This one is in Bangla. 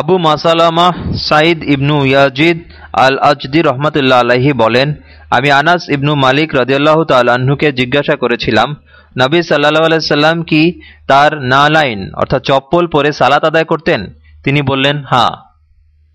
Abu Maslama Said ibn Yazid al Azdi রহমতুল্লা আলাহি বলেন, আমি আনাস ইবনু মালিক রদিয়াল্লাহ তাল্লাহ্নকে জিজ্ঞাসা করেছিলাম, নবী সাল্লাহ আলাইসাল্লাম কি তার না লাইন অর্থাৎ চপ্পল পরে সালাত আদায় করতেন? তিনি বললেন হাঁ